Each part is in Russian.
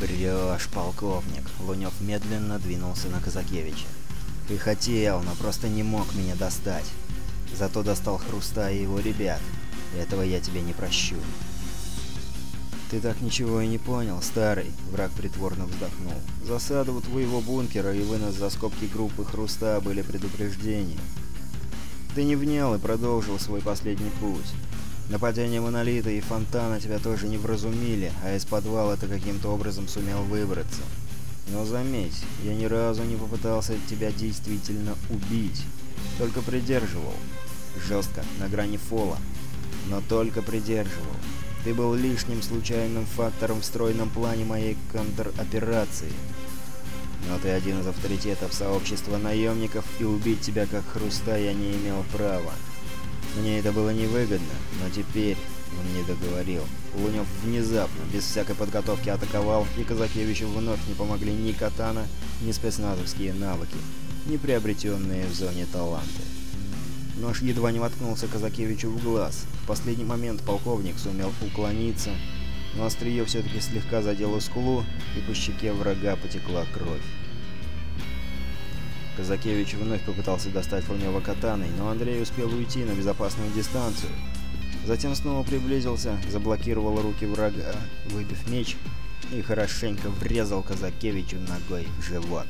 «Врешь, полковник!» Лунев медленно двинулся на Казакевича. «Ты хотел, но просто не мог меня достать. Зато достал Хруста и его ребят. Этого я тебе не прощу». «Ты так ничего и не понял, старый», — враг притворно вздохнул. «Засаду у твоего бункера и вынос за скобки группы Хруста были предупреждением. Ты не внял и продолжил свой последний путь. Нападение Монолита и Фонтана тебя тоже не вразумили, а из подвала ты каким-то образом сумел выбраться. Но заметь, я ни разу не попытался тебя действительно убить, только придерживал. Жестко, на грани фола. Но только придерживал. Ты был лишним случайным фактором в стройном плане моей контроперации. Но ты один из авторитетов сообщества наемников, и убить тебя как хруста я не имел права. Мне это было невыгодно, но теперь он не договорил. Лунев внезапно, без всякой подготовки атаковал, и Казакевичу вновь не помогли ни катана, ни спецназовские навыки, ни приобретенные в зоне таланты. Нож едва не воткнулся Казакевичу в глаз. В последний момент полковник сумел уклониться, но острие все-таки слегка задело скулу, и по щеке врага потекла кровь. Казакевич вновь попытался достать Лунева катаной, но Андрей успел уйти на безопасную дистанцию. Затем снова приблизился, заблокировал руки врага, выбив меч, и хорошенько врезал Казакевичу ногой в живот.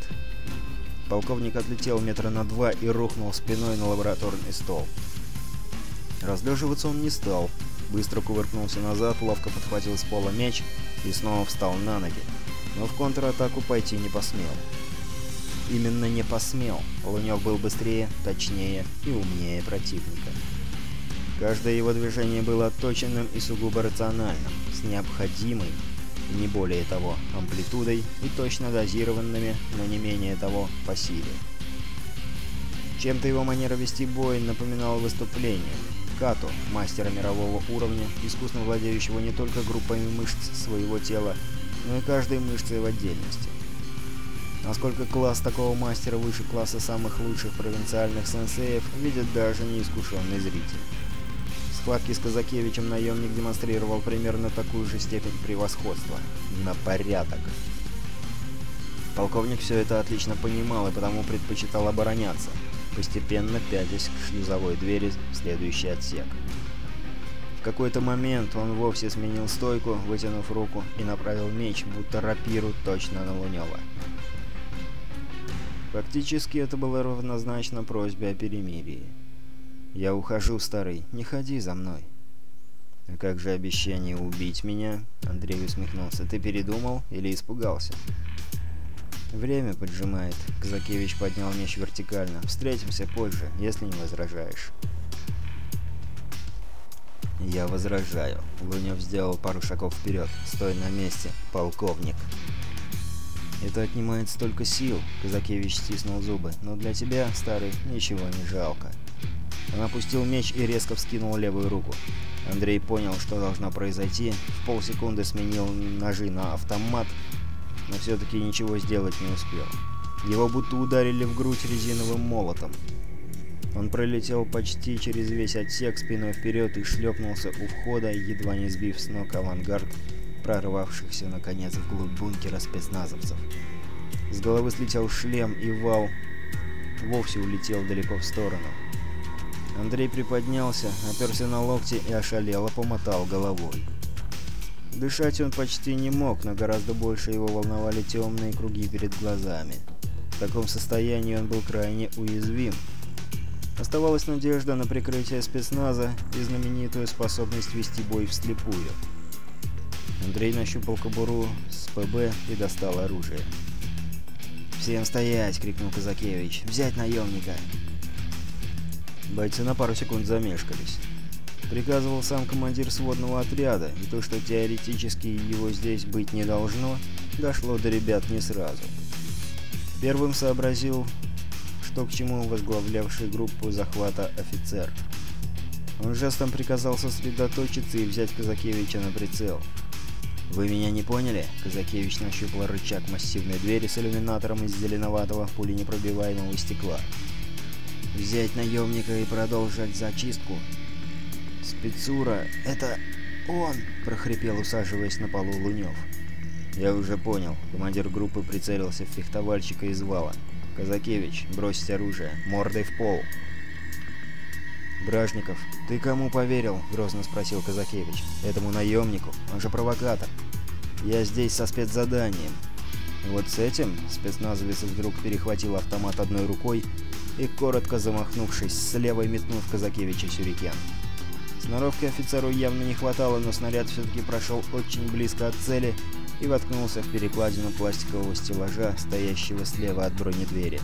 Полковник отлетел метра на два и рухнул спиной на лабораторный стол. Разлеживаться он не стал, быстро кувыркнулся назад, ловко подхватил с пола меч и снова встал на ноги, но в контратаку пойти не посмел. Именно не посмел. Лунев был быстрее, точнее и умнее противника. Каждое его движение было отточенным и сугубо рациональным, с необходимой, не более того, амплитудой и точно дозированными, но не менее того, по силе. Чем-то его манера вести бой напоминала выступление. Като, мастера мирового уровня, искусно владеющего не только группами мышц своего тела, но и каждой мышцей в отдельности. Насколько класс такого мастера выше класса самых лучших провинциальных сенсеев, видит даже неискушенный зритель. В схватке с Казакевичем наемник демонстрировал примерно такую же степень превосходства. На порядок. Полковник все это отлично понимал и потому предпочитал обороняться, постепенно пятясь к шлюзовой двери в следующий отсек. В какой-то момент он вовсе сменил стойку, вытянув руку, и направил меч, будто рапиру, точно на Лунева. Фактически это было равнозначно просьбе о перемирии. «Я ухожу, старый, не ходи за мной». «А как же обещание убить меня?» Андрей усмехнулся. «Ты передумал или испугался?» «Время поджимает». Казакевич поднял меч вертикально. «Встретимся позже, если не возражаешь». «Я возражаю». Лунев сделал пару шагов вперед. «Стой на месте, полковник». Это отнимает столько сил, Казакевич стиснул зубы, но для тебя, старый, ничего не жалко. Он опустил меч и резко вскинул левую руку. Андрей понял, что должно произойти, в полсекунды сменил ножи на автомат, но все-таки ничего сделать не успел. Его будто ударили в грудь резиновым молотом. Он пролетел почти через весь отсек спиной вперед и шлепнулся у входа, едва не сбив с ног авангард прорвавшихся, наконец, вглубь бункера спецназовцев. С головы слетел шлем, и вал вовсе улетел далеко в сторону. Андрей приподнялся, оперся на локти и ошалело помотал головой. Дышать он почти не мог, но гораздо больше его волновали темные круги перед глазами. В таком состоянии он был крайне уязвим. Оставалась надежда на прикрытие спецназа и знаменитую способность вести бой вслепую. Андрей нащупал кобуру с ПБ и достал оружие. «Всем стоять!» — крикнул Казакевич. «Взять наемника!» Бойцы на пару секунд замешкались. Приказывал сам командир сводного отряда, и то, что теоретически его здесь быть не должно, дошло до ребят не сразу. Первым сообразил, что к чему возглавлявший группу захвата офицер. Он жестом приказал сосредоточиться и взять Казакевича на прицел. «Вы меня не поняли?» Казакевич нащупал рычаг массивной двери с иллюминатором из зеленоватого пуленепробиваемого стекла. «Взять наемника и продолжать зачистку?» «Спецура, это он!» — прохрипел, усаживаясь на полу Лунев. «Я уже понял». Командир группы прицелился в фехтовальщика из вала. «Казакевич, бросить оружие. Мордой в пол». «Бражников, ты кому поверил?» — грозно спросил Казакевич. «Этому наемнику? Он же провокатор. Я здесь со спецзаданием». Вот с этим спецназовец вдруг перехватил автомат одной рукой и, коротко замахнувшись, с левой метнул в Казакевича сюрикен. Сноровки офицеру явно не хватало, но снаряд все-таки прошел очень близко от цели и воткнулся в перекладину пластикового стеллажа, стоящего слева от бронедвери.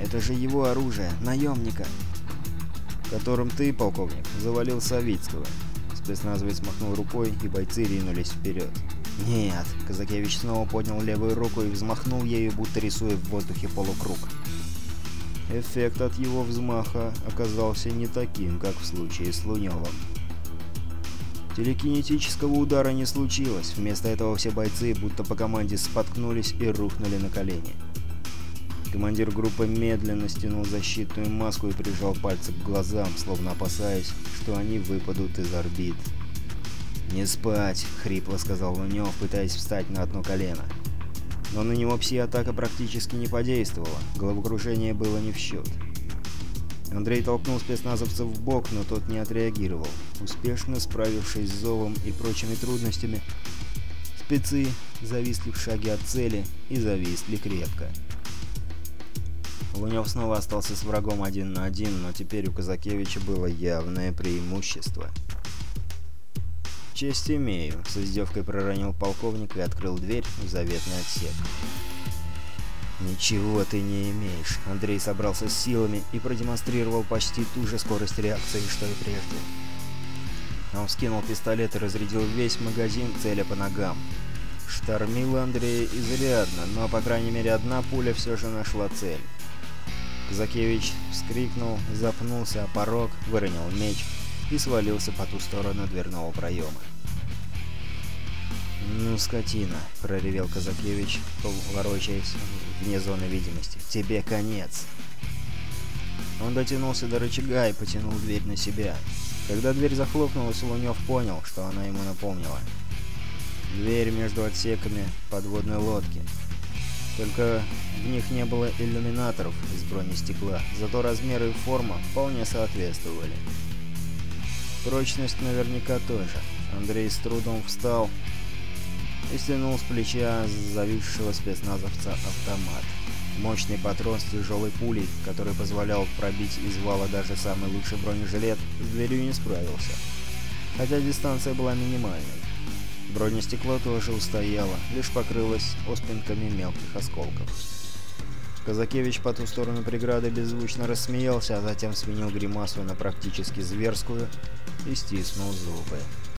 «Это же его оружие, наемника!» «Которым ты, полковник, завалил Савицкого!» Спецназовец махнул рукой, и бойцы ринулись вперед. «Нет!» — Казакевич снова поднял левую руку и взмахнул ею, будто рисуя в воздухе полукруг. Эффект от его взмаха оказался не таким, как в случае с Лунёвым. Телекинетического удара не случилось, вместо этого все бойцы будто по команде споткнулись и рухнули на колени. Командир группы медленно стянул защитную маску и прижал пальцы к глазам, словно опасаясь, что они выпадут из орбит. «Не спать!» — хрипло сказал Лунёв, пытаясь встать на одно колено. Но на него пси-атака практически не подействовала, головокружение было не в счет. Андрей толкнул спецназовца в бок, но тот не отреагировал. Успешно справившись с зовом и прочими трудностями, спецы зависли в шаге от цели и зависли крепко. Лунев снова остался с врагом один на один, но теперь у Казакевича было явное преимущество. «Честь имею», — с издевкой проронил полковник и открыл дверь в заветный отсек. «Ничего ты не имеешь», — Андрей собрался с силами и продемонстрировал почти ту же скорость реакции, что и прежде. Он вскинул пистолет и разрядил весь магазин, целя по ногам. Штормил Андрея изрядно, но, по крайней мере, одна пуля все же нашла цель. Казакевич вскрикнул, запнулся о порог, выронил меч и свалился по ту сторону дверного проема. «Ну, скотина!» — проревел Казакевич, ворочаясь вне зоны видимости. «Тебе конец!» Он дотянулся до рычага и потянул дверь на себя. Когда дверь захлопнулась, Лунёв понял, что она ему напомнила. Дверь между отсеками подводной лодки. Только в них не было иллюминаторов из бронестекла, зато размеры и форма вполне соответствовали. Прочность наверняка тоже. Андрей с трудом встал и стянул с плеча зависшего спецназовца автомат. Мощный патрон с тяжелой пулей, который позволял пробить из вала даже самый лучший бронежилет, с дверью не справился. Хотя дистанция была минимальной. Бронестекло тоже устояло, лишь покрылось оспинками мелких осколков. Казакевич по ту сторону преграды беззвучно рассмеялся, а затем сменил гримасу на практически зверскую и стиснул зубы.